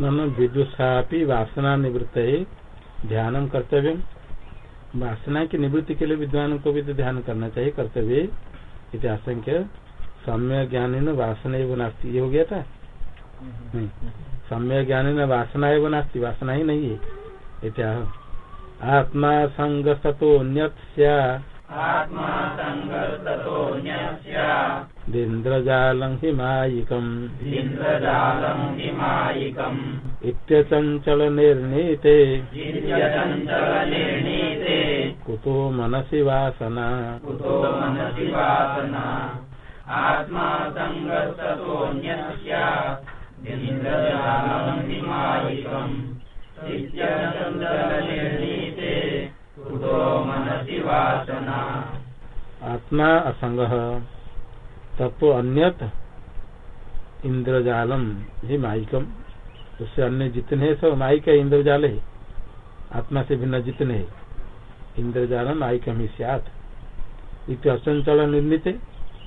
None विदुषा वासना निवृत्त ध्यान कर्तव्य। वासना की निवृत्ति के लिए विद्वान को भी तो ध्यान करना चाहिए कर्तव्य। आशंक्य सम्य ज्ञान न वासना एवं नास्ती। ये हो गया था? सम्य ज्ञान न वासना एवं नास्ती। वासना ही नहीं है। इत्या आत्मा संग सतो दिन्द्रजालं हिमायिकम् इन्द्रजालं हिमायिकम् इत्यचञ्चलनिर्णीते इत्यचञ्चलनिर्णीते कुतो मनसि वासना। कुतो मनसि वासना। आत्मा सङ्गस्ततोऽन्यस्य इन्द्रजालं हिमायिकम् इत्यचञ्चलनिर्णीते आत्मा असंग। तत्व अन्यत इंद्रजालम। ही माइकम उससे अन्य जितने हैं, सब माइक है, इंद्रजाल। है आत्मा से भिन्न जितने है। इंद्रजालम माइकम ही सियात। अचंचल निर्णित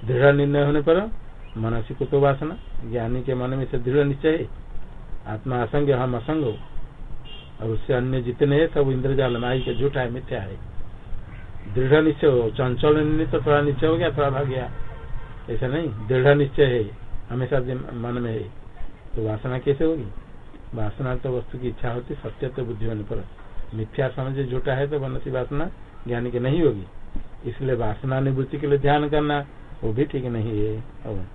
दृढ़ निर्णय होने पर मनसी को तो वासना। ज्ञानी के मन में से दृढ़ निश्चय है। आत्मा असंग, हम असंग हो। और उससे अन्य जितने हैं, सब इंद्रजाल माई के झूठा है मिथ्या है दृढ़ निश्चय हो, चंचल निर्णित थोड़ा निश्चय हो गया, थोड़ा भाग गया। ऐसा नहीं, दृढ़ निश्चय है, हमेशा मन में है। तो वासना कैसे होगी? वासना तो वस्तु की इच्छा होती, सत्य तो बुद्धि होने पर। मिथ्या समझ झूठा है तो मनसी वासना ज्ञानी की नहीं होगी। इसलिए वासना निवृत्ति के लिए ध्यान करना, वो भी ठीक नहीं है। अब।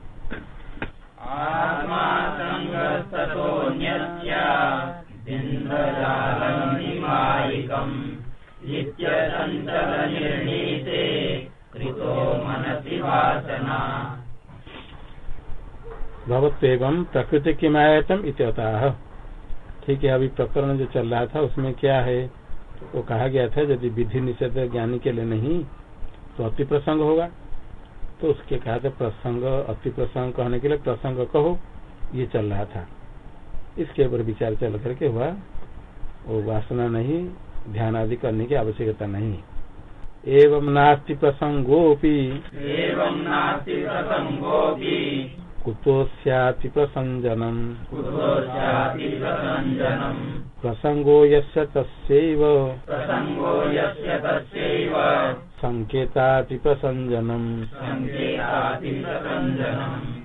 भगवत्व प्रकृति की मायातम इत्यतः ठीक है, अभी प्रकरण जो चल रहा था, उसमें क्या है? वो कहा गया था, यदि विधि निषेध ज्ञानी के लिए नहीं तो अति प्रसंग होगा। तो उसके कहा था, प्रसंग अति प्रसंग कहने के लिए प्रसंग कहो। ये चल रहा था। इसके ऊपर विचार चल करके हुआ वो वासना नहीं ध्यान आदि करने की आवश्यकता नहीं। एवं नास्ति प्रसंगोपि एवं नास्ति प्रसंगोपि कुतोस्याति प्रसंजनम्। प्रसंजनम्। प्रसंगो यस्य तस्यैव। प्रसंगो यस्य तस्यैव। संकेताति प्रसंजनम्। संकेताति प्रसंजनम्।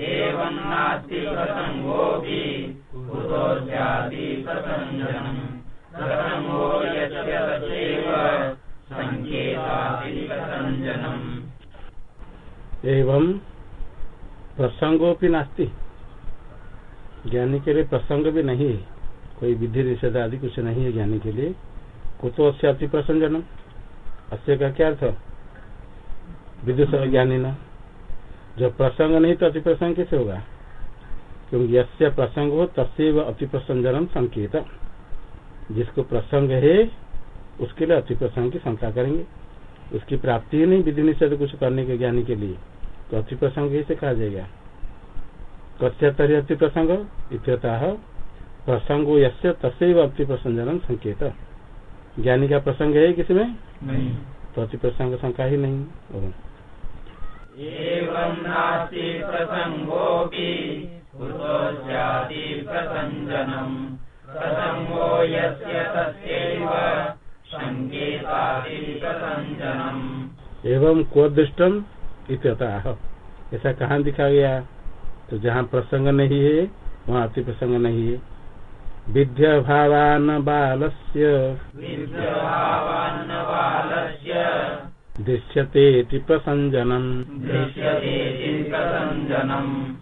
एवं नास्ति प्रसंगोपि एवं प्रसंगों नास्ती। ज्ञानी के लिए प्रसंग भी नहीं है। कोई विधि निषेध आदि कुछ नहीं है ज्ञानी के लिए। कुतो अस्य अति प्रसंजनम। अस्य का क्या अर्थ? विदुष ज्ञानी न। जब प्रसंग नहीं तो अति प्रसंग कैसे होगा? क्योंकि यस्य प्रसंग हो तस्व अति प्रसंजनम संकेत जिसको प्रसंग है, उसके लिए अति प्रसंग की शंका करेंगे। उसकी प्राप्ति ही नहीं विधि निषेध कुछ करने के ज्ञानी के लिए। तो अति प्रसंग कैसे कहा जाएगा। कथ्यतरी अति प्रसंग इत्यतः प्रसंगो यस्य तस्व अति प्रसंजन संकेत। ज्ञानी का प्रसंग है किसमें नहीं। तो अति प्रसंग शंका ही नहीं। एवं नास्ति प्रसंगोपि प्रसंजनम प्रसंगो यस्य तस्यैव एवं को दृष्टम इत्यतः ऐसा कहाँ दिखा गया तो जहाँ प्रसंग नहीं है वहाँ अति प्रसंग नहीं है। विद्या भावान बालस्य दृश्यते प्रसंजनम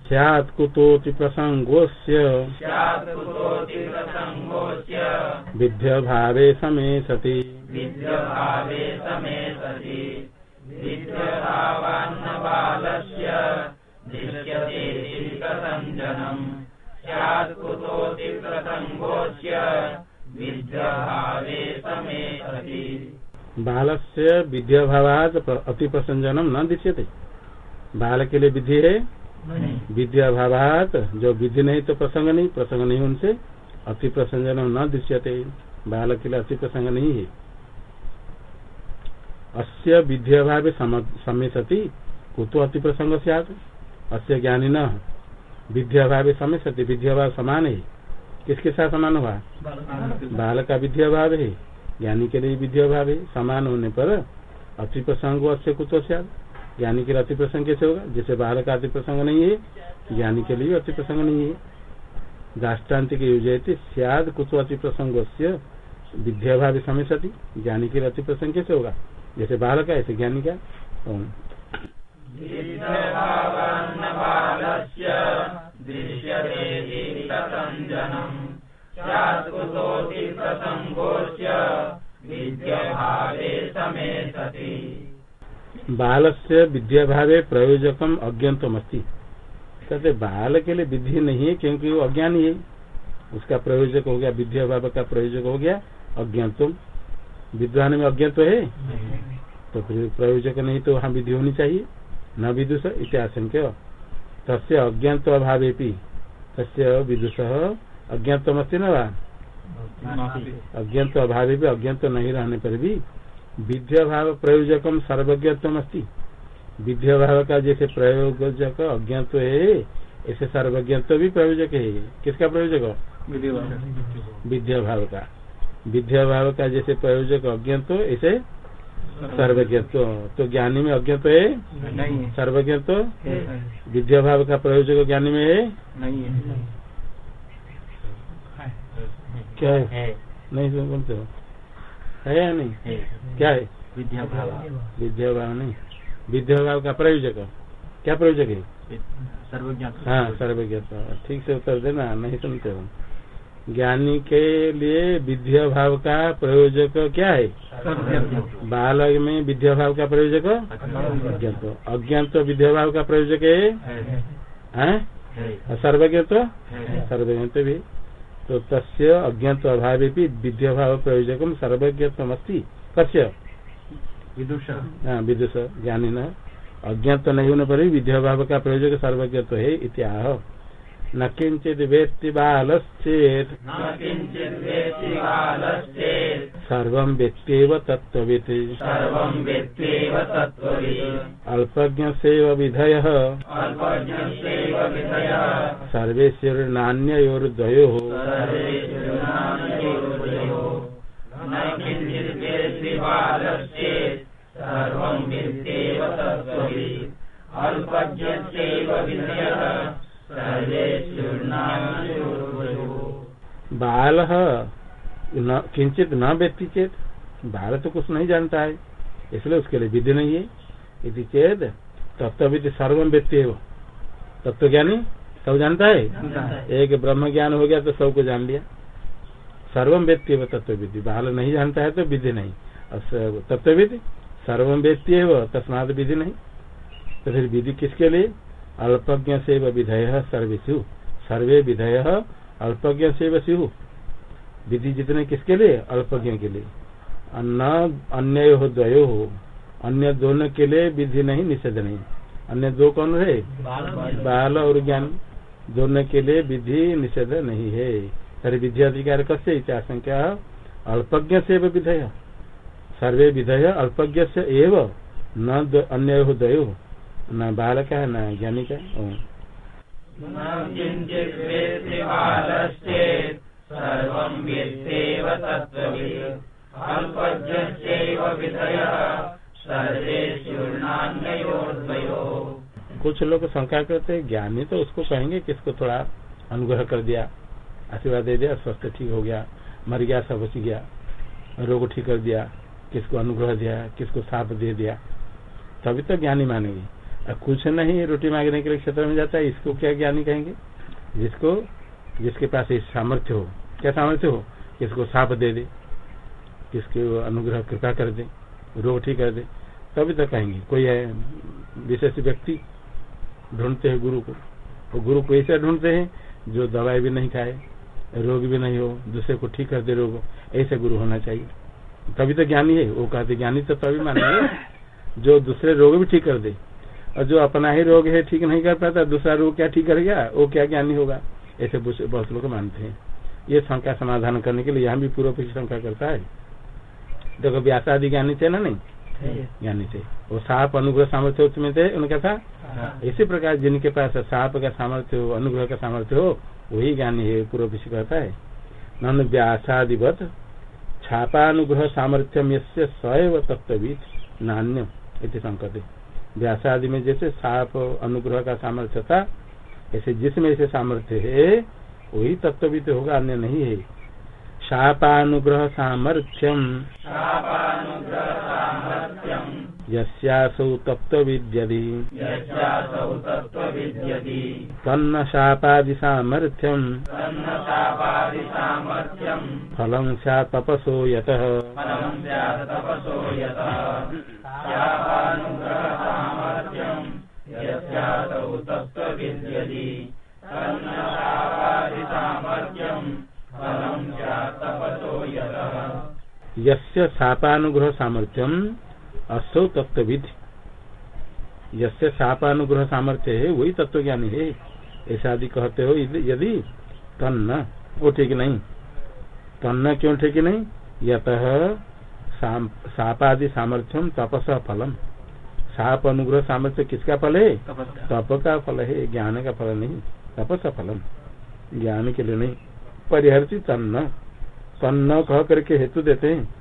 स्यात् कुतोति प्रसंगोस्य विद्य भावे समे सति। बाल से विद्या भावात अति प्रसंजनम न दृश्यते। बाल के लिए विधि है। विद्या भावात जो विधि नहीं तो प्रसंग नहीं प्रसंग नहीं उनसे। अति प्रसंजनम न दृश्यते। बाल के लिए अति प्रसंग नहीं है। अस्य विद्या भाव समय सती कुतो अति प्रसंग से अस्य ज्ञानी न। विद्या भाव समय सती विद्या भाव समान है। किसके साथ समान हुआ? बाल का विधि अभाव है। ज्ञानी के लिए विधि अभाव है समान होने पर अति प्रसंग अच्छे कुछ ज्ञानी के लिए अति प्रसंग कैसे होगा? जैसे बाल का अति प्रसंग नहीं है, ज्ञानी के लिए अति प्रसंग नहीं है। दाष्टान्त के योजयती सियाद कुछ अति प्रसंग से विद्याभाव समय सती ज्ञानी के अति प्रसंग कैसे होगा जैसे बाल का ऐसे ज्ञानी का विद्यभावे बाल से विद्या भावे प्रयोजकम अज्ञातम अस्ति कहते बाल के लिए विधि नहीं है, क्योंकि वो अज्ञानी है। उसका प्रयोजक हो गया, विधि अभाव का प्रयोजक हो गया अज्ञातम विद्वान में अज्ञात तो है? तो प्रयोजक नहीं तो वहाँ विधि होनी चाहिए। न विदुष इत्याशंक्य तस्य अज्ञात अभावे तस्य विदुष। अज्ञातमस्ति न अज्ञात अभाव अज्ञात नहीं रहने पर भी। विद्या भाव प्रयोजकम सर्वज्ञत्व अस्ति विद्या भाव का जैसे प्रयोजक अज्ञात है ऐसे सर्वज्ञत्व भी प्रयोजक है। किसका प्रयोजक? विद्या भाव का विद्या भाव का जैसे प्रयोजक अज्ञात ऐसे सर्वज्ञत्व। तो ज्ञानी में अज्ञात है? नहीं सर्वज्ञत्व। विद्या भाव का प्रयोजक ज्ञानी में है? नहीं है। क्या है? नहीं सुन बोलते हो? है या नहीं? क्या है? विद्या भाव विद्या भाव नहीं। विद्या भाव का प्रयोजक। क्या प्रयोजक है? सर्वज्ञ। हाँ सर्वज्ञता ठीक से उत्तर देना नहीं सुनते हो ज्ञानी के लिए विद्या भाव का प्रयोजक क्या है? बालक में विद्या भाव का प्रयोजक? अज्ञात अज्ञात विद्या भाव का प्रयोजक है। हैं? सर्वज्ञ सर्वज्ञत्व भी। तो तस्य अज्ञात अभावे विद्या भाव प्रयोजक सर्वज्ञत्व अस्ति कस्य विदुष। हाँ, विदुष ज्ञानी न। अज्ञात तो नहीं होने पर भी विद्या भाव का प्रयोजक सर्वज्ञत्व है इत्याह। न किंचित वेत्ति बालश्चेत। सर्व वेत्त्येव तत्त्ववित्। अल्पज्ञ सेव विधय। विधयः। नान्योर्द्वयो सर्वं अल्पज्ञस्यैव बाल न किंचित न व्यक्ति चेत बाल तो कुछ नहीं जानता है इसलिए उसके लिए विधि नहीं है। यदि चेत तत्विधि सर्वम व्यक्ति है वो तत्व ज्ञानी सब जानता है? एक ब्रह्म ज्ञान हो गया तो सबको जान लिया। सर्वम व्यक्ति तत्व विधि बाल नहीं जानता है तो विधि नहीं। और तत्व विधि सर्वम व्यक्ति है तस्मात विधि नहीं। तो फिर विधि किसके लिए? अल्पज्ञ से विधेय सर्वेशु सर्वे विधेय अल्पज्ञ से स्यु। विधि जितने किसके लिए? अल्पज्ञ के लिए। न अन्य हो द्वयो। हो अन्य दोनों के लिए विधि नहीं, निषेध नहीं। अन्य दो कौन है बाल और ज्ञान। दोनों के लिए विधि, निषेध नहीं है। तरी विधि अधिकार कस्य आशंका? अल्पज्ञ से विधेय। सर्वे विधेय अल्पज्ञ से एव न अन्य हो द्वयो न बालक है न ज्ञानी का कुछ लोग शंका करते ज्ञानी तो उसको कहेंगे किसको थोड़ा अनुग्रह कर दिया आशीर्वाद दे दिया स्वस्थ ठीक हो गया मर गया सब बच गया रोग ठीक कर दिया। किसको अनुग्रह दिया, किसको साप दे दिया। तभी तो ज्ञानी मानेंगे। और कुछ नहीं, रोटी मांगने के लिए क्षेत्र में जाता है, इसको क्या ज्ञानी कहेंगे? जिसको, जिसके पास सामर्थ्य हो। क्या सामर्थ्य हो? किसको साप दे दे किसके अनुग्रह कृपा कर दे रोग ठीक कर दे। तभी तो कहेंगे। कोई है, विशेष व्यक्ति ढूंढते हैं गुरु को। वो गुरु को ऐसा ढूंढते हैं, जो दवाई भी नहीं खाए, रोग भी नहीं हो, दूसरे को ठीक कर दे रोग। ऐसे गुरु होना चाहिए। तभी तो ज्ञानी है वो कहते ज्ञानी तो तभी मानेंगे जो दूसरे रोग भी ठीक कर दे। और जो अपना ही रोग है ठीक नहीं कर पाता दूसरा रोग क्या ठीक करेगा वो क्या ज्ञानी होगा? ऐसे बहुत लोग मानते हैं। ये शंका समाधान करने के लिए यहाँ भी पूर्व पक्षी शंका करता है। देखो व्यास आदि ज्ञानी थे ना नहीं? ज्ञानी थे। वो साप अनुग्रह सामर्थ्य उसमें थे उनका था? इसी प्रकार जिनके पास साप का सामर्थ्य हो अनुग्रह का सामर्थ्य हो वही ज्ञानी है पूर्व पीछे कहता है। नन व्यासादिवत छापानुग्रह सामर्थ्यम यस्य सैव तत्वीत नान्य इति संकते व्यासादि में जैसे साप अनुग्रह का सामर्थ्य था, ऐसे जिसमें ऐसे सामर्थ्य है, वही तत्वीत होगा, अन्य नहीं है। शापानुग्रह सामर्थ्यम् यस्यासौ तत्त्वविद्यति। तन्न शापादिसामर्थ्यम् फलं स्यात् तपसो यतः। यस्य शापानुग्रह सामर्थ्यम असौ तत्वविद यस्य शापानुग्रह सामर्थ्य है वही तत्वज्ञानी है। ऐसा आदि कहते हो यदि- यदि तन्न वो ठीक नहीं तन्न क्यों ठीक नहीं? यत सापादि सामर्थ्यम तपस फलम। साप अनुग्रह सामर्थ्य किसका फल है? तप का फल है ज्ञान का फल नहीं तपस फलम। ज्ञान के लिए नहीं परिहरती तन्न। तन्न कह करके हेतु देते हैं।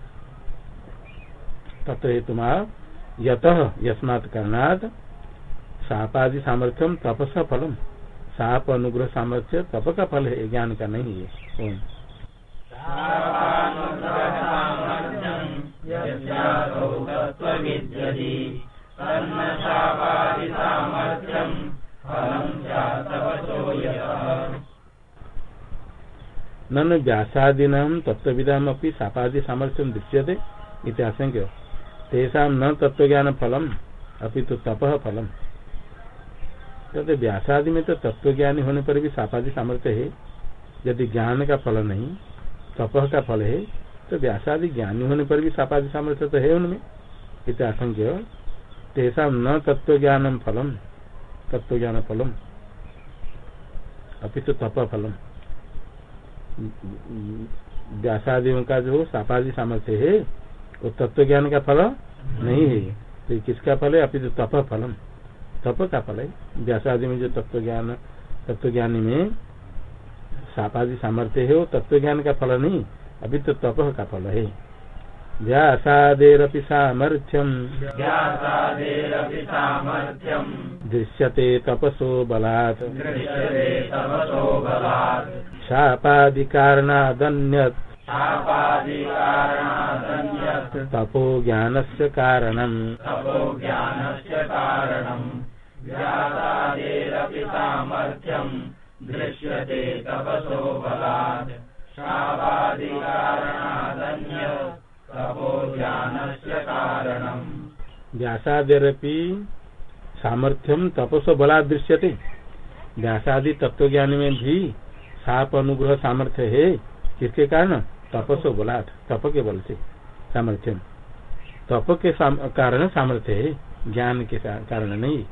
तत्व हेतु यत यस्मात् कारणात सापादि सामर्थ्यम तपस फलम साप अनुग्रह सामर्थ्य तप का फल है ज्ञान का नहीं है। ओम। नन व्यासादीना तत्विदाम अपनी सापादि सामर्थ्यम दृश्यते इतिहास तेषा न तत्व ज्ञान फलम अभी तो तप फलम। कहते व्यासादि में तो तत्वज्ञानी होने पर भी सापादि सामर्थ्य है। यदि ज्ञान का फल नहीं, तप का फल है तो व्यासादि ज्ञानी होने पर भी सापादि सामर्थ्य तो है उनमें। इतिहास तेषा न तत्वज्ञानम फलम तत्वज्ञान फलम अभी तो तप फलम। व्यासादियों का जो सापादि सामर्थ्य है वो तत्व ज्ञान का फल नहीं है तो किसका फल है? अभी तो तप फलम। तप का फल है। व्यासादि में जो तत्व ज्ञान तत्व ज्ञानी में सापादि सामर्थ्य है वो तत्व ज्ञान का फल नहीं। अभी तो तप का फल है। व्यासादेरपि सामर्थ्यम। दृश्यते तपसो बलात्। शापादि कारणादन्यत् तपो कारणम्। व्यासादेरपि सामर्थ्यम्। दृश्यते तपसो बलात्। तपो ज्ञानस्य कारणम्। व्यासादेरपि सामर्थ्यम तपसो बला दृश्यते। व्यासादि तत्व ज्ञान में भी साप अनुग्रह सामर्थ्य है। किसके कारण? तपसो बलात्। तप के बल से सामर्थ्यम। तप के साम, कारण सामर्थ्य है। ज्ञान के कारण नहीं।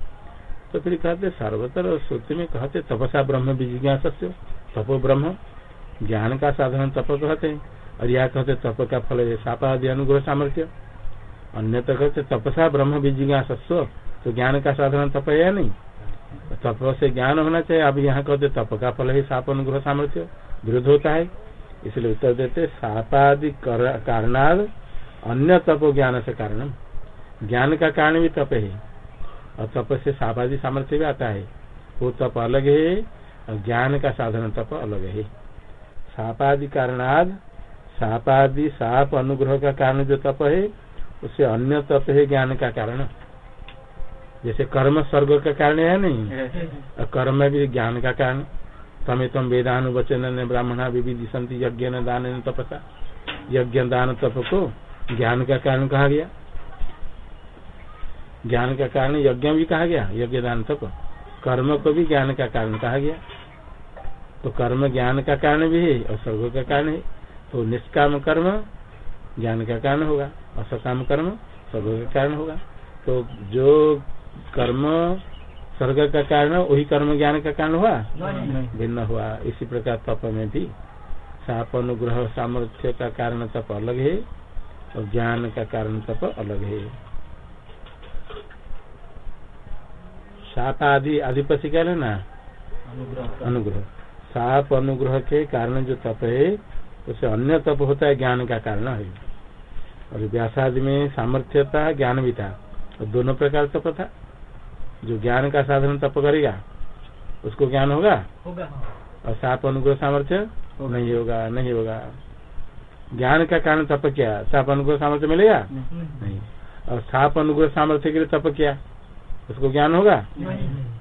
तो फिर कहते सर्वतर श्रुति में कहते तपसा ब्रह्म विजिज्ञास तपो ब्रह्म। ज्ञान का साधन तप कहते हैं। और यह कहते तप का फल है सापादि अनुग्रह सामर्थ्य। अन्य तो कहते तपसा ब्रह्म विजिज्ञासस्व तो ज्ञान का साधन तप है या नहीं? तप से ज्ञान होना चाहिए। अब यहाँ कहते तप का फल है साप अनुग्रह सामर्थ्य। विरुद्ध होता है। इसलिए उत्तर देते सापादि कर- कारणाद अन्य तप ज्ञान से कारण ज्ञान का कारण भी तप है। और तप से सापादि सामर्थ्य भी आता है। वो तप अलग है और ज्ञान का साधन तप अलग है। सापादि कारणाद सापादि साप अनुग्रह का कारण जो तप है उससे अन्य तप है ज्ञान का कारण। जैसे कर्म स्वर्ग का कारण है नहीं? और कर्म भी ज्ञान का कारण। तमें तम वेदानुवचन ब्राह्मणा विविधि संति यज्ञ न दान न तपसा। यज्ञ दान तप को ज्ञान का कारण कहा गया। ज्ञान का कारण यज्ञ भी कहा गया, यज्ञ दान तप। कर्म को भी ज्ञान का कारण कहा गया। तो कर्म ज्ञान का कारण भी है और स्वर्ग का कारण है। तो निष्काम कर्म ज्ञान का कारण होगा, असकाम कर्म स्वर्ग का कारण होगा। तो जो कर्म स्वर्ग का कारण वही कर्म ज्ञान का कारण हुआ? भिन्न हुआ। इसी प्रकार तप में भी। साप अनुग्रह सामर्थ्य का कारण तप अलग है और ज्ञान का कारण तप अलग है। साप आदि आधिपति कह ना अनुग्रह। साप अनुग्रह के कारण जो तप है उसे अन्य तप होता है ज्ञान का कारण है। और व्यासादि में सामर्थ्यता ज्ञान भी था और दोनों प्रकार तप था। जो ज्ञान का साधन तप करेगा उसको ज्ञान होगा? होगा और साप अनुग्रह सामर्थ्य? नहीं होगा नहीं होगा। ज्ञान का कारण तप किया? साप अनुग्रह सामर्थ्य मिलेगा? नहीं। और साप अनुग्रह सामर्थ्य के लिए तप किया? उसको ज्ञान होगा?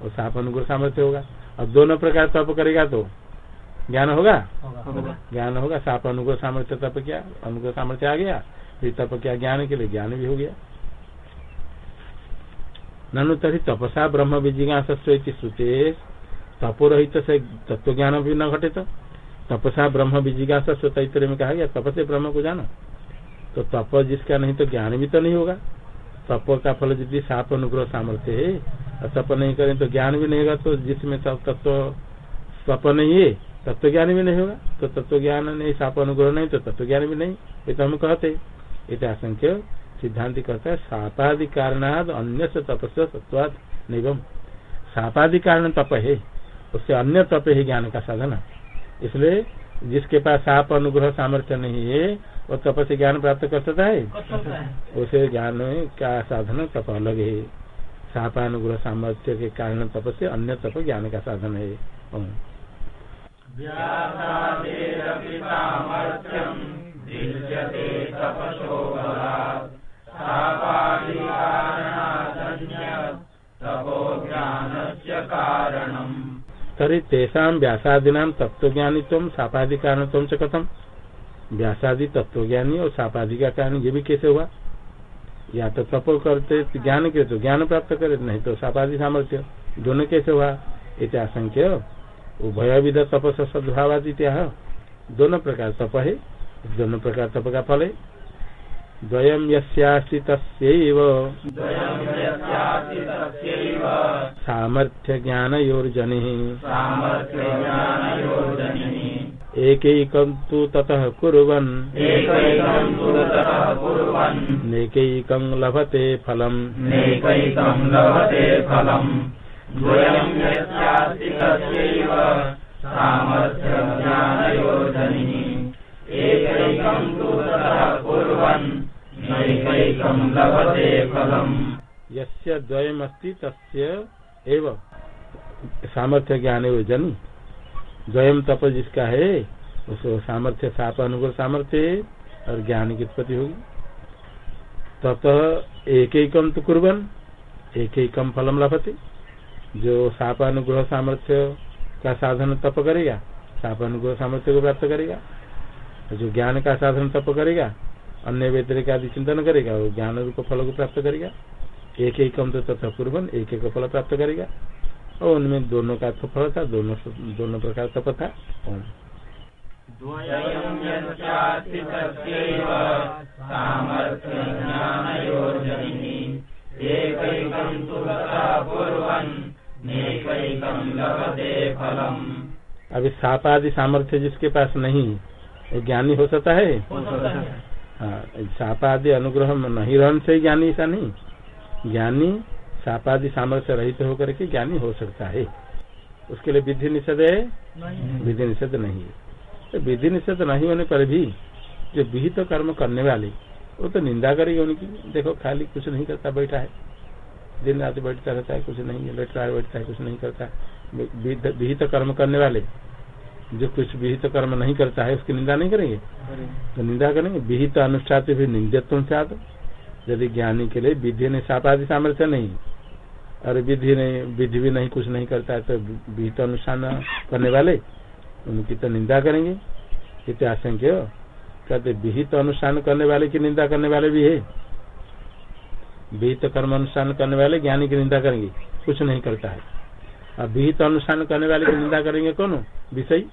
और साप अनुग्रह सामर्थ्य होगा। और दोनों प्रकार तप करेगा तो ज्ञान होगा होगा। ज्ञान होगा। साप अनुग्रह सामर्थ्य तप किया? अनुग्रह सामर्थ्य आ गया। फिर तप किया? ज्ञान के लिए ज्ञान भी हो गया। ननु तरी तपसा ब्रह्म विजिज्ञास श्रुते तपोरहित से तत्व ज्ञान भी न घटे तो तपसा ब्रह्म विजिज्ञास तैतरे में कहा गया तप से ब्रह्म को जाना। तो तप जिसका नहीं तो ज्ञान भी तो नहीं होगा। तप का फल यदि साप अनुग्रह सामर्थ्य है, और तप नहीं करें तो ज्ञान भी नहीं होगा तो जिसमें तत्व तप नहीं है तत्व ज्ञान भी नहीं होगा। तो तत्व ज्ञान नहीं, साप अनुग्रह नहीं तो तत्व ज्ञान भी नहीं, ये तो हम कहते इतिहासंख्य सिद्धांत कहता है सापादि कारणाद अन्य से तपस्या सत्वाद निगम। सापादि कारण तप है उससे अन्य तप है ज्ञान का साधन इसलिए जिसके पास साप अनुग्रह सामर्थ्य नहीं है वो तप से ज्ञान प्राप्त कर सकता है? उसे ज्ञान का साधन तप अलग है। सापानुग्रह सामर्थ्य के कारण तप से अन्य तप ज्ञान का साधन है। व्यासादेरपि तरी तेषा व्यासादीना तत्वज्ञानित्व सापादि कारणत्व च कथम? व्यासादि तत्वज्ञानी और सापादि का कारण ये भी कैसे हुआ? या तो तप करते, ज्ञान के तो ज्ञान प्राप्त करे, नहीं तो सापादि सामर्थ्य। दोनों कैसे हुआ? इतिहासंख्य उभय विध तपस सद्भावादि दोनों प्रकार तप है, दोनों प्रकार तप का फल है। द्वयम यस्यास्ति तस्यैव। द्वयम् यस्यासि तस्यैव। सामर्थ्य ज्ञान योर्जनि सामर्थ्यज्ञानयोजनिः ततः कुर्वन्। एकैकं तु ततः कुर्वन्। नैकैकं लभते फलम्। द्वयमस्ति तस्य एव। सामर्थ्य ज्ञान योजन द्वयम तप जिसका है, उसको सामर्थ्य, साप अनुकूल सामर्थ्य और ज्ञान की उत्पत्ति होगी। ततः एक एकम तो कुर्बन एक फलम लभते। जो सापानुग्रह सामर्थ्य का साधन तप करेगा, साप अनुग्रह सामर्थ्य को प्राप्त करेगा जो ज्ञान का साधन तप करेगा, अन्य व्यतिरिक आदि चिंतन करेगा, वो ज्ञान रूप फल को प्राप्त करेगा। एक एक तो तथा पूर्वन एक एक फल प्राप्त करेगा। और उनमें दोनों का तो फल था दोनों दोनों प्रकार तप था अभी साप आदि सामर्थ्य जिसके पास नहीं वो ज्ञानी हो सकता है? हाँ साप आदि अनुग्रह नहीं रहने से ज्ञानी ऐसा नहीं। ज्ञानी साप आदि सामर्थ्य रहित होकर के ज्ञानी हो सकता है। उसके लिए विधि निषेध है? विधि निषेध नहीं है। तो विधि निषेध नहीं होने पर भी जो विहित तो कर्म करने वाले वो तो निंदा करेगी उनकी। देखो खाली कुछ नहीं करता बैठा है। दिन रात बैठता रहता है कुछ नहीं है। बैठ रहा है बैठता है कुछ नहीं करता। विहित विहित कर्म करने वाले जो कुछ विहित तो कर्म नहीं करता है उसकी निंदा नहीं करेंगे? तो निंदा करेंगे। विहित अनुष्ठान भी निंदत्व से यदि ज्ञानी के लिए विधि नहीं सापादि सामर्थ्य नहीं। और विधि नहीं विधि भी नहीं, कुछ नहीं करता है तो विहित अनुष्ठान करने वाले, उनकी तो निंदा करेंगे। इतिहास हो। कहते विहित अनुष्ठान करने वाले की निंदा करने वाले भी है। विहित कर्म अनुष्ठान करने वाले ज्ञानी की निंदा करेंगे, कुछ नहीं करता है। अब विहित अनुष्ठान करने वाले की निंदा करेंगे कौन? विषय।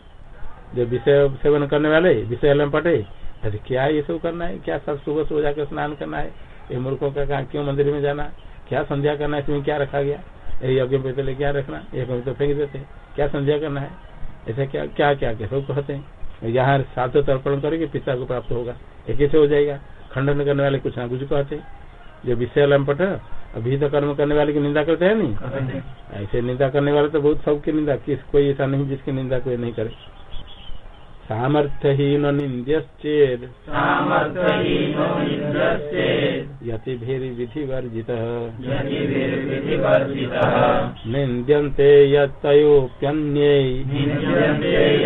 जो विषय सेवन करने वाले, विषय पटे अरे क्या ये सब करना है? क्या सब सुबह सुबह जाकर स्नान करना है? ये मूर्खों का कहा क्यों मंदिर में जाना? क्या संध्या करना है? इसमें क्या रखा गया? यज्ञ पे पहले क्या रखना? में तो फेंक देते क्या संध्या करना है? ऐसा क्या क्या क्या क्या सब कहते हैं। यहाँ सात तर्पण करेंगे पिता को प्राप्त होगा। एक कैसे हो जाएगा? खंडन करने वाले कुछ ना कुछ कहते हैं। जो विषय लंपट अभिहित कर्म करने वाले की निंदा करते हैं नहीं? ऐसे निंदा करने वाले तो बहुत सबकी निंदा किस कोई ऐसा नहीं जिसकी निंदा कोई नहीं करे। सामर्थ्यहीन निंद्यश्चेद यतिभिर्विधिवर्जितः। निन्द्यन्ते यत्तयोप्यन्यै। निन्द्यन्ते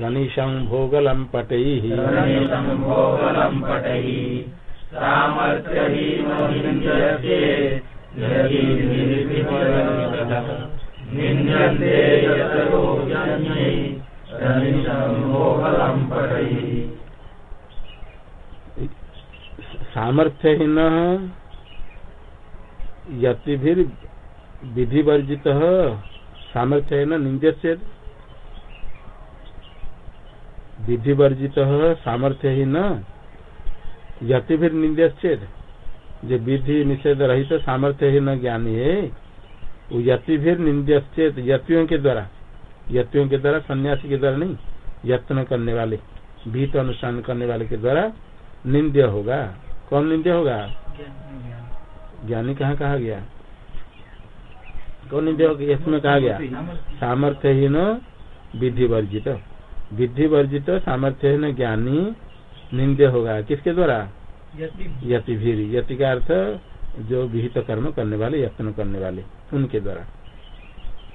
रनिशं भोगलं पटैः। रनिसम्भोगलं पटैः। सामर्थ्यहीनो सामर्थ्यहीन यतिभिर विधि वर्जित सामर्थ्यहीन निंद्यस्य विधि वर्जित सामर्थ्यहीन यतिभिर निंद्यश्चेद जो विधि निषेध रहित सामर्थ्यहीन ज्ञानी है, वो यतिभिर निंद्यश्चेत यतियों के द्वारा। यतियों के द्वारा, सन्यासी के द्वारा नहीं, यत्न करने वाले भीत अनुष्ठान करने वाले के द्वारा निंद्य होगा। कौन निंद्य होगा? ज्ञानी कहाँ, कहा गया। कौन निंद्य होगा? इसमें कहा गया। सामर्थ्यहीन विधि वर्जित विधि वर्जित सामर्थ्यहीन ज्ञानी निंद्य होगा। किसके द्वारा? यति भीर। यति का अर्थ, जो विहित कर्म करने वाले, यत्न करने वाले, उनके द्वारा।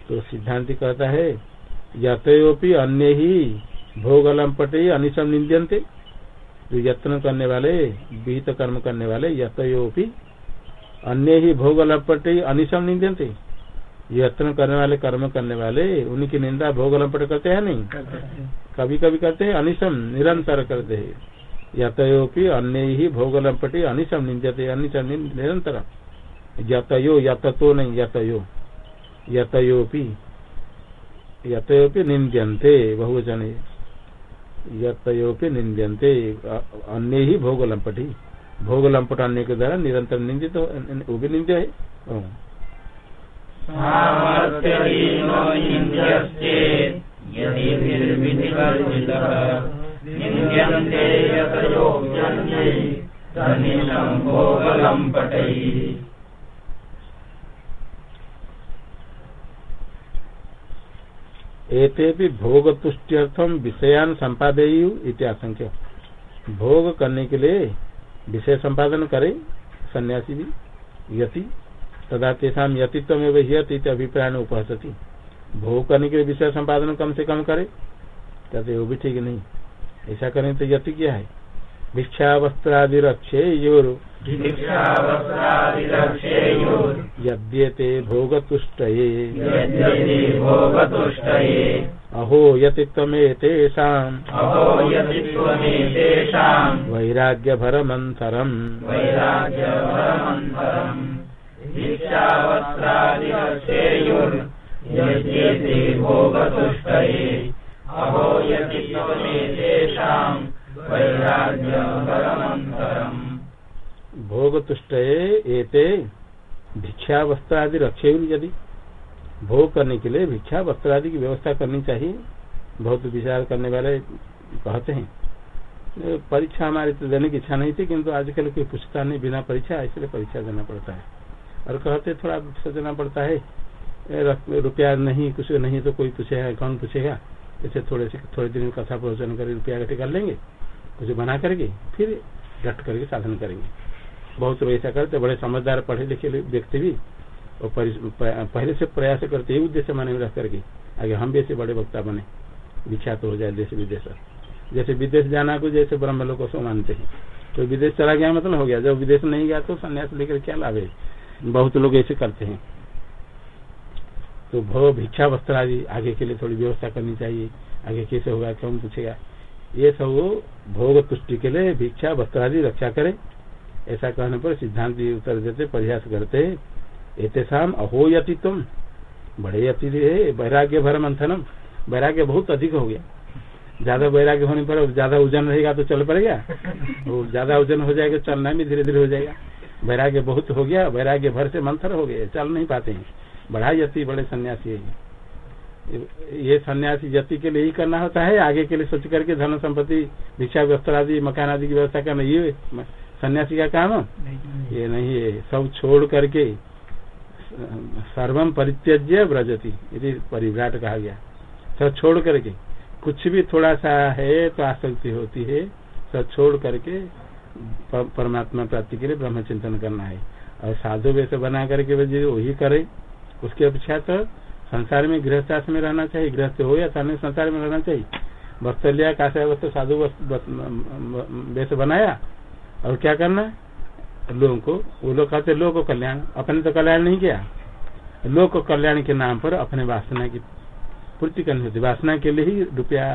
तो सिद्धांत कहता है यतयोपि अन्य ही भोगलंपटे अनिशम निंद्यंते जो यत्न करने वाले विहित कर्म करने वाले, यतयोपि अन्य ही भोगलंपटे अनिशम निंद्यंते यत्न करने वाले, कर्म करने वाले, उनकी निंदा भोगलंपट करते हैं नहीं? कभी कभी करते हैं अनिशम निरंतर करते हैं। यतयोपि अन्य ही भोगलंपटे अनिशम निंद्यते अनिशम निरंतर यतयो, यततो नहीं, यतयो। यतयोपि यतयोपि निंद्यन्ते बहुवचन। है यतयोपि निंद्यन्ते अ- अन्य ही भोगलंपटी भोगलंपट अन्य के द्वारा निरंतर निंदित हो, वो भी निंद्य है। सामर्थ्यहीनो निन्द्यश्चेत् यतिभिर्विधिवर्जितः निन्द्यन्ते यतयोऽप्यन्यै तन्निशम्भोगलं पटैः एते भी भोग तुष्ट्यर्थम विषयान संपादयु आशंक्य भोग करने के लिए विषय संपादन करे, सन्यासी भी, यति, तदा तेषाम यतित्व में वही अभिप्राय उपहसती। भोग करने के लिए विषय संपादन कम से कम करे कहते वो भी ठीक नहीं। ऐसा करें तो यति क्या है? भिक्षावस्त्रादिरक्षेयुर् यद्यते भोग तुष्टये भोगतुष्टये। अहो अहो यतित्वमेतेषाम् वैराग्यभरमन्तरम्। भोगतुष्टये। अहो वैराग्यपरमन्तरम् भोग तुष्टये एते भिक्षा वस्त्र आदि रखे यदि। भोग करने के लिए भिक्षा वस्त्र आदि की व्यवस्था करनी चाहिए। बहुत विचार करने वाले कहते हैं। परीक्षा हमारी तो देने की इच्छा नहीं थी, किंतु आजकल कोई पूछता नहीं, बिना परीक्षा, इसलिए परीक्षा देना पड़ता है। और कहते थोड़ा सोचना पड़ता है। रुपया नहीं, कुछ नहीं तो कोई पूछेगा, कौन पूछेगा? इसे थोड़े से, थोड़े दिन कथा प्रवचन कर, रुपया इकट्ठे कर लेंगे। कुछ बना करके फिर डट करके साधन करेंगे। बहुत लोग ऐसा करते बड़े समझदार पढ़े लिखे व्यक्ति भी, और पहले से प्रयास करते ही, उद्देश्य माने में रख करके, आगे हम भी ऐसे बड़े वक्ता बने, विख्यात हो जाए देश विदेश जैसे विदेश जाना को जैसे ब्रह्म लोग को मानते हैं तो विदेश चला गया मतलब हो गया, जब विदेश नहीं गया तो संन्यास लेकर क्या लाभ है? बहुत लोग ऐसे करते हैं। तो भो भिक्षा वस्त्र आदि आगे के लिए थोड़ी व्यवस्था करनी चाहिए, आगे कैसे होगा क्यों पूछेगा? ये सब भोग तुष्टि के लिए भिक्षा, वस्त्र आदि रक्षा करे। ऐसा कहने पर सिद्धांत उत्तर देते प्रयास करते एतेषाम अहो यति तुम बड़े है वैराग्य भर मंथनम। वैराग्य बहुत अधिक हो गया। ज़्यादा वैराग्य होने पर ज़्यादा वज़न रहेगा तो चल पड़ेगा। वो ज़्यादा वज़न हो जाएगा, चलना भी धीरे धीरे हो जाएगा। वैराग्य बहुत हो गया, वैराग्य भर से मंथर हो गए चल नहीं पाते हैं। बड़ा यति बड़े सन्यासी है। ये- सन्यासी यति के लिए ही करना होता है आगे के लिए सोच करके धन संपत्ति भिक्षा वस्त्र आदि मकान आदि की व्यवस्था करना ये सन्यासी का काम नहीं। ये नहीं है। सब छोड़ करके सर्वम परित्यज्य व्रजति यदि परिभ्राट कहा गया। सब छोड़ करके कुछ भी थोड़ा सा है तो आसक्ति होती है सब छोड़ करके परमात्मा प्राप्ति के लिए ब्रह्म चिंतन करना है। और साधु वैसे बना करके वही वही करे उसकी अपेक्षा तो संसार में गृहस्थाश्रम में रहना चाहिए, गृहस्थ हो या सामने संसार में रहना चाहिए। वस्त्र लिया, काशा वस्त्र, साधु वेश बनाया, और क्या करना लोगों को, वो लोग कहते लोग को कल्याण, अपने तो कल्याण नहीं किया। लोग को कल्याण के नाम पर अपने वासना की पूर्ति करनी होती वासना के लिए ही रुपया,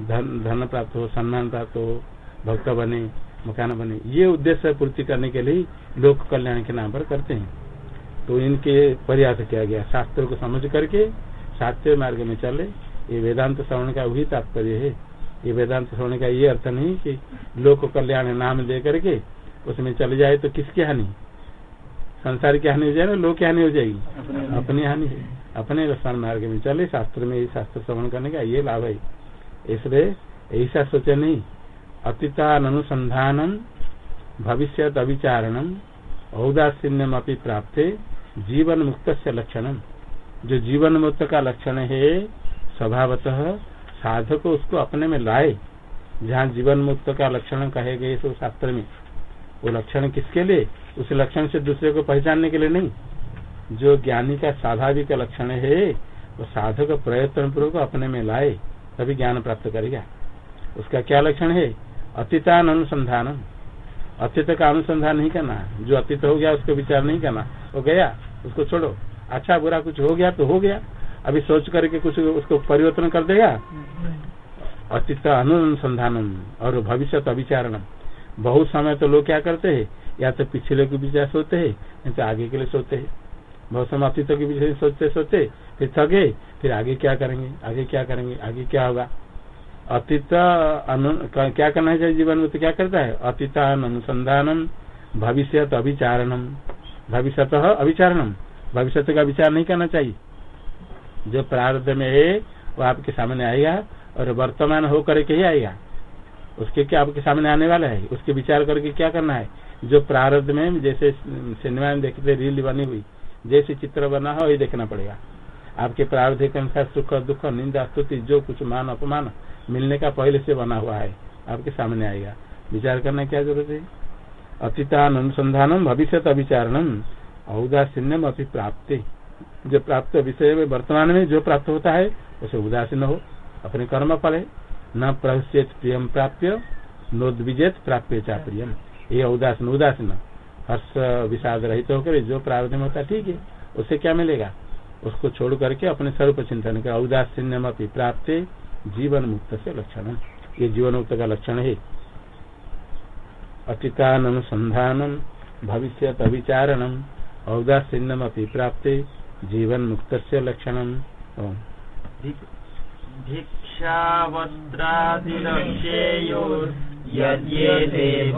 धन धन प्राप्त हो, सम्मान प्राप्त हो, भक्त बने मकान बने। ये उद्देश्य पूर्ति करने के लिए लोक कल्याण के नाम पर करते हैं। तो इनके प्रयास किया गया। शास्त्र को समझ करके शास्त्रीय मार्ग में चले। ये वेदांत श्रवण का वही तात्पर्य है। ये वेदांत श्रवण का ये अर्थ नहीं कि लोक कल्याण नाम दे करके उसमें चले जाए तो किसकी हानि? संसार की हानि हो जाए ना? लोक की हानि हो जाएगी। अपनी हानि। अपने रसान मार्ग में चले। शास्त्र में ये शास्त्र श्रवण करने का ये लाभ है। इसलिए ऐसा सोचे नहीं। अतीतान अनुसंधानम भविष्य अविचारणम औदासीन्यम अपनी प्राप्त। जीवन मुक्त से लक्षणम। जो जीवन मुक्त का लक्षण है, स्वभावतः साधक उसको अपने में लाए। जहाँ जीवन मुक्त का लक्षण कहे गए सो शास्त्र में। वो लक्षण किसके लिए? उस लक्षण से दूसरे को पहचानने के लिए नहीं। जो ज्ञानी का स्वाभाविक लक्षण है, वो साधक प्रयत्न पूर्वक अपने में लाए, तभी ज्ञान प्राप्त करेगा। उसका क्या लक्षण है? अतीतान अनुसंधान अतीत का अनुसंधान नहीं करना जो अतीत हो गया, उसको विचार नहीं करना। वो गया, उसको छोड़ो। अच्छा बुरा कुछ हो गया तो हो गया। अभी सोच करके कुछ उसको परिवर्तन कर देगा। अतीत अनुसंधानम और भविष्य अभिचारणम बहुत समय तो लोग क्या करते हैं? या तो पिछले के विचार सोचते हैं नहीं तो आगे के लिए सोचते हैं। बहुत समय अतीत के विषय सोचते सोचते फिर थके, फिर आगे क्या करेंगे? आगे क्या करेंगे? आगे क्या होगा? अतीत क्या करना चाहिए जीवन में? तो क्या करता है? अतीत अनुसंधानम भविष्य अभिचारणम। भविष्यत अभिचारणम। भविष्य का विचार नहीं करना चाहिए। जो प्रारब्ध में है, वो आपके सामने आएगा और वर्तमान होकर के ही आएगा। उसके क्या आपके सामने आने वाला है? उसके विचार करके क्या करना है? जो प्रारब्ध में, जैसे सिनेमा में देखते, रील बनी हुई, जैसे चित्र बना हो वही देखना पड़ेगा। आपके प्रारब्ध के अनुसार सुख, दुख, निंदा, स्तुति, जो कुछ मान, अपमान मिलने का पहले से बना हुआ है, आपके सामने आएगा। विचार करना क्या ज़रूरत है? अतीतान अनुसंधानम भविष्य अभिचारणम औदासीन्यम अति प्राप्त। जो प्राप्त विषय में, वर्तमान में जो प्राप्त होता है, उसे उदासीन हो, अपने कर्म फल है। न प्रहस्यत प्रियम प्राप्य, नोद्विजेत प्राप्य चा प्रियम। ये उदासीन उदासीन। हर्ष विषाद रहित होकर जो प्रारब्ध में होता ठीक है उससे क्या मिलेगा? उसको छोड़ करके अपने स्वरूप चिंतन कर औदासीन्यम अपनी प्राप्त। जीवन मुक्त से लक्षण ये जीवन मुक्त का लक्षण है। अतीतान अनुसंधानम भविष्य अभिचारणम औदासीन्यम अपनी प्राप्त जीवन मुक्त से लक्षण भिक्षावस्त्रादिरक्षेयोर्यद्येते